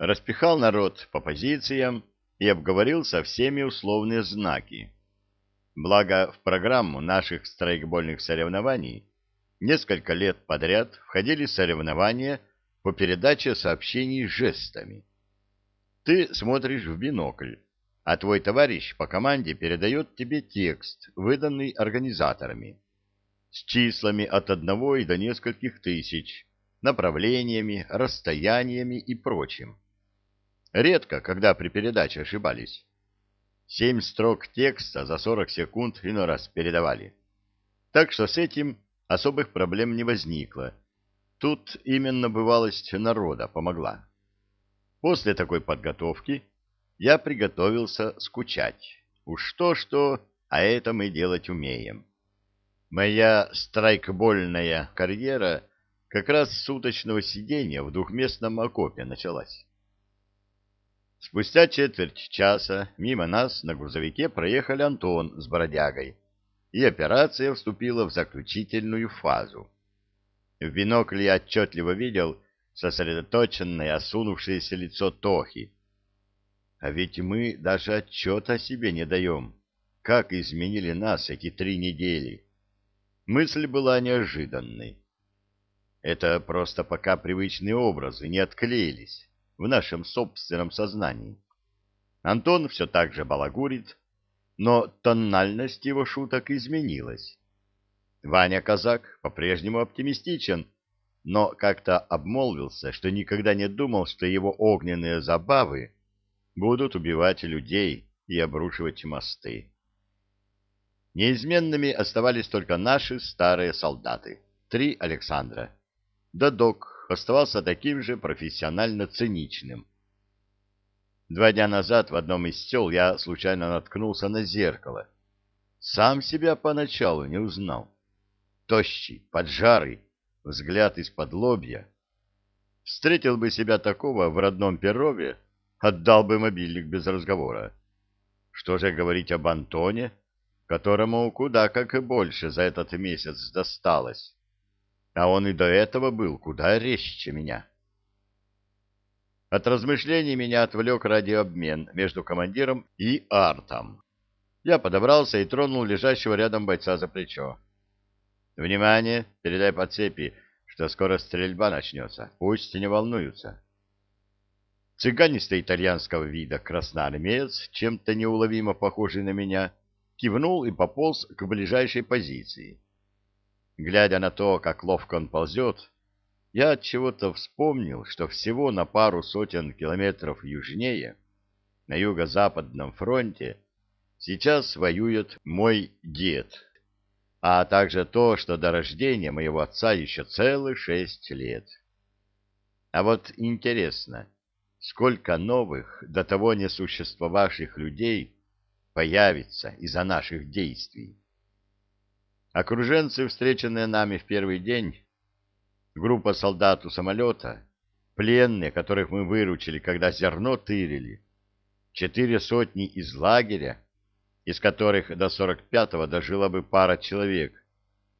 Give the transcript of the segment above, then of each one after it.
распихал народ по позициям и обговорил со всеми условные знаки. Благо, в программу наших страйкбольных соревнований несколько лет подряд входили соревнования по передаче сообщений жестами. Ты смотришь в бинокль, а твой товарищ по команде передает тебе текст, выданный организаторами, с числами от одного и до нескольких тысяч, направлениями, расстояниями и прочим. Редко, когда при передаче ошибались. Семь строк текста за 40 секунд иной раз передавали. Так что с этим особых проблем не возникло. Тут именно бывалость народа помогла. После такой подготовки я приготовился скучать. Уж что-что, а это мы делать умеем. Моя страйкбольная карьера как раз с суточного сидения в двухместном окопе началась. Спустя четверть часа мимо нас на грузовике проехали Антон с бродягой, и операция вступила в заключительную фазу. В бинокль я отчетливо видел сосредоточенное, осунувшееся лицо Тохи. А ведь мы даже отчета о себе не даем, как изменили нас эти три недели. Мысль была неожиданной. Это просто пока привычные образы не отклеились в нашем собственном сознании. Антон все так же балагурит, но тональность его шуток изменилась. Ваня Казак по-прежнему оптимистичен, но как-то обмолвился, что никогда не думал, что его огненные забавы будут убивать людей и обрушивать мосты. Неизменными оставались только наши старые солдаты, три Александра. Додок оставался таким же профессионально циничным. Два дня назад в одном из сел я случайно наткнулся на зеркало. Сам себя поначалу не узнал. Тощий, поджарый, взгляд из-под лобья. Встретил бы себя такого в родном Перове, отдал бы мобильник без разговора. Что же говорить об Антоне, которому куда как и больше за этот месяц досталось. А он и до этого был куда резче меня. От размышлений меня отвлек радиообмен между командиром и артом. Я подобрался и тронул лежащего рядом бойца за плечо. «Внимание! Передай по цепи, что скоро стрельба начнется. Пусть не волнуются». Цыганисто-итальянского вида красноармеец, чем-то неуловимо похожий на меня, кивнул и пополз к ближайшей позиции. Глядя на то, как ловко он ползет, я от чего-то вспомнил, что всего на пару сотен километров южнее, на юго-западном фронте, сейчас воюет мой дед, а также то, что до рождения моего отца еще целых шесть лет. А вот интересно, сколько новых, до того не существовавших людей появится из-за наших действий? Окруженцы, встреченные нами в первый день, группа солдат у самолета, пленные, которых мы выручили, когда зерно тырили, четыре сотни из лагеря, из которых до сорок пятого дожила бы пара человек,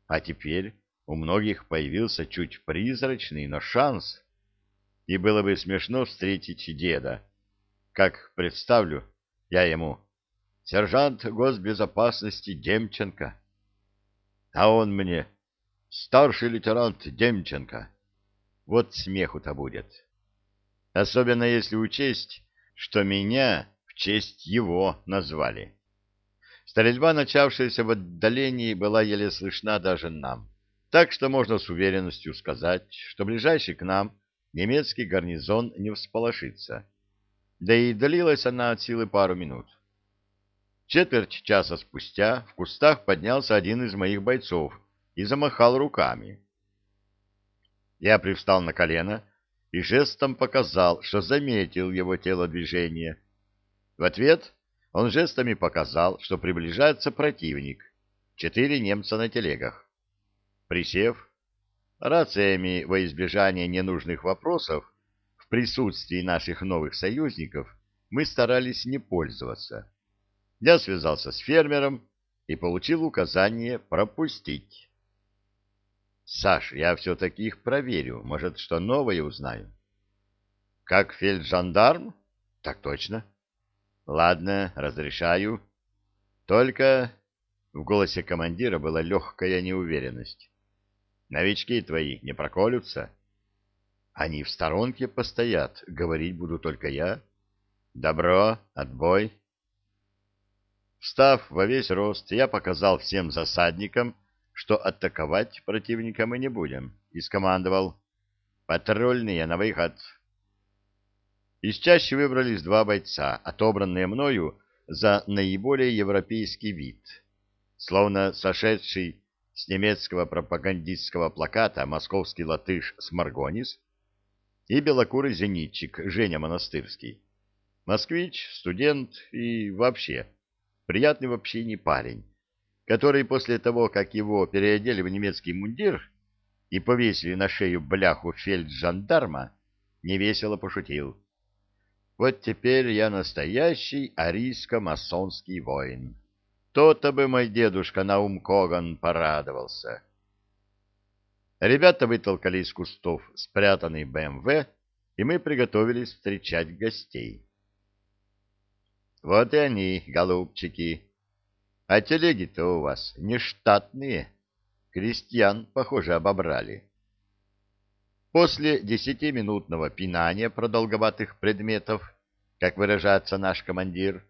а теперь у многих появился чуть призрачный, но шанс, и было бы смешно встретить деда. Как представлю я ему, сержант госбезопасности Демченко, а он мне старший лейтенант Демченко. Вот смеху-то будет. Особенно если учесть, что меня в честь его назвали. Стрельба, начавшаяся в отдалении, была еле слышна даже нам. Так что можно с уверенностью сказать, что ближайший к нам немецкий гарнизон не всполошится. Да и длилась она от силы пару минут. Четверть часа спустя в кустах поднялся один из моих бойцов и замахал руками. Я привстал на колено и жестом показал, что заметил его телодвижение. В ответ он жестами показал, что приближается противник. Четыре немца на телегах. Присев, рациями во избежание ненужных вопросов в присутствии наших новых союзников мы старались не пользоваться. Я связался с фермером и получил указание пропустить. Саш, я все-таки их проверю, может, что новое узнаю. Как фельджандарм? Так точно. Ладно, разрешаю. Только в голосе командира была легкая неуверенность. Новички твои не проколются? Они в сторонке постоят, говорить буду только я. Добро, отбой. Встав во весь рост, я показал всем засадникам, что атаковать противника мы не будем, и скомандовал «Патрульные на выход!». Из чаще выбрались два бойца, отобранные мною за наиболее европейский вид, словно сошедший с немецкого пропагандистского плаката московский латыш Сморгонис и белокурый зенитчик Женя Монастырский. Москвич, студент и вообще приятный в общении парень, который после того, как его переодели в немецкий мундир и повесили на шею бляху фельджандарма, невесело пошутил. Вот теперь я настоящий арийско-масонский воин. То-то бы мой дедушка Наум Коган порадовался. Ребята вытолкали из кустов спрятанный БМВ, и мы приготовились встречать гостей. Вот и они, голубчики. А телеги-то у вас не штатные. Крестьян, похоже, обобрали. После десятиминутного пинания продолговатых предметов, как выражается наш командир,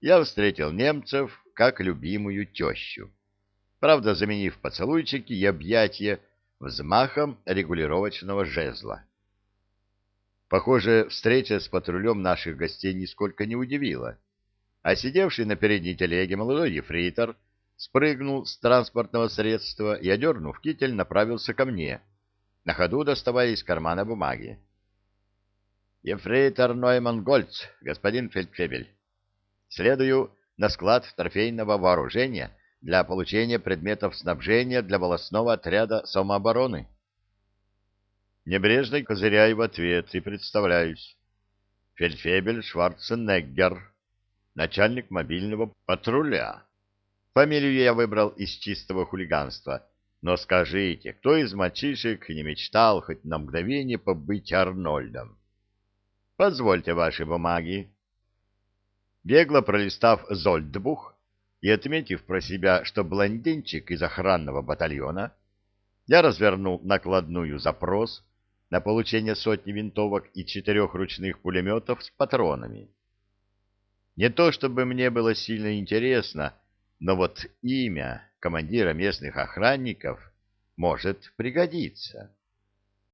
я встретил немцев как любимую тещу. Правда, заменив поцелуйчики и объятия взмахом регулировочного жезла. Похоже, встреча с патрулем наших гостей нисколько не удивила, а сидевший на передней телеге молодой ефрейтор спрыгнул с транспортного средства и, одернув китель, направился ко мне, на ходу доставая из кармана бумаги. «Ефрейтор Нойман Гольц, господин Фельдфебель, следую на склад трофейного вооружения для получения предметов снабжения для волосного отряда самообороны. Небрежно козыряю в ответ и представляюсь. Фельдфебель Шварценеггер, начальник мобильного патруля. Фамилию я выбрал из чистого хулиганства, но скажите, кто из мальчишек не мечтал хоть на мгновение побыть Арнольдом? Позвольте ваши бумаги. Бегло пролистав Зольдбух, и, отметив про себя, что блондинчик из охранного батальона, я развернул накладную запрос на получение сотни винтовок и четырех ручных пулеметов с патронами. Не то чтобы мне было сильно интересно, но вот имя командира местных охранников может пригодиться.